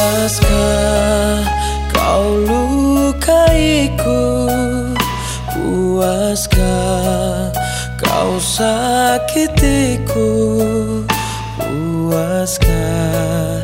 Puaskah kau lukaiku? Puaskah kau sakitiku? Puaskah